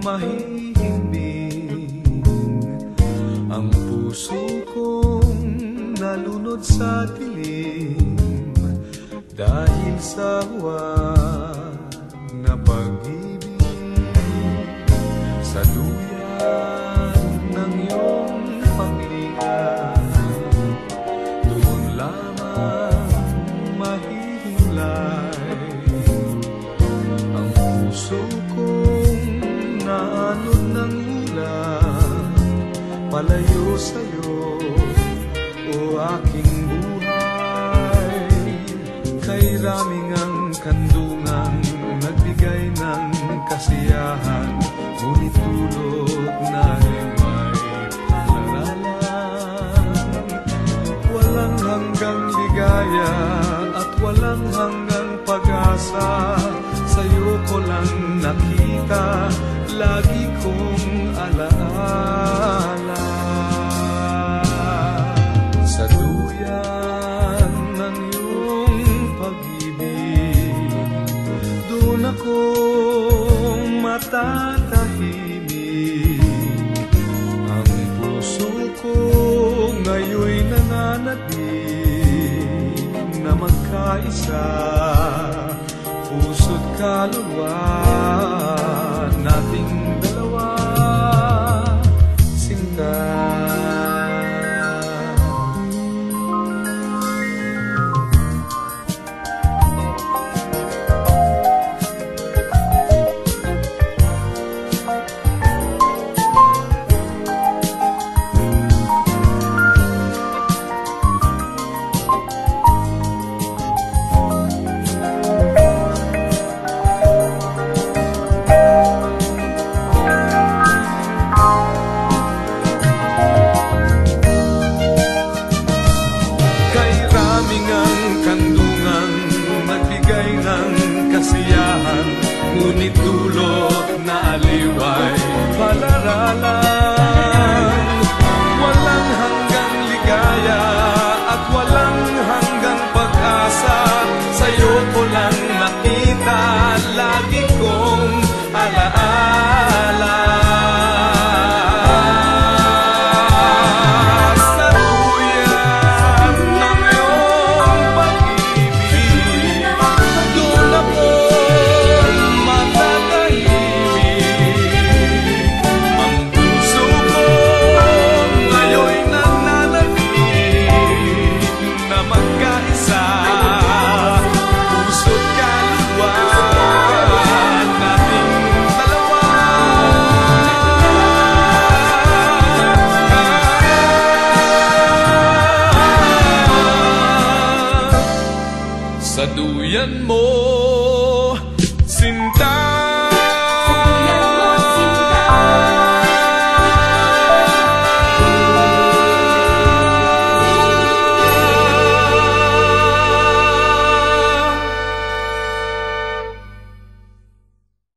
mahihimbing Ang puso kong nalunod sa dilim Dahil sa huwag na pag-ibig. Sa duyan naanod ng ulan Palayo sa'yo, o aking buhay. Kay raming ang kandungan Nagbigay ng kasiyahan Ngunit tulog na may palaralan Walang hanggang ligaya at walang hanggang pag-asa ko lang nakita, lagi kong alaala Sa duyan ng iyong pag-ibig Doon ako matatahimik. Ang puso ko ngayon'y nananalig Na magkaisa Puso't kaluluwa nating dalawa Ngunit dulot na aliway. Palaralan sa duyan mo Sinta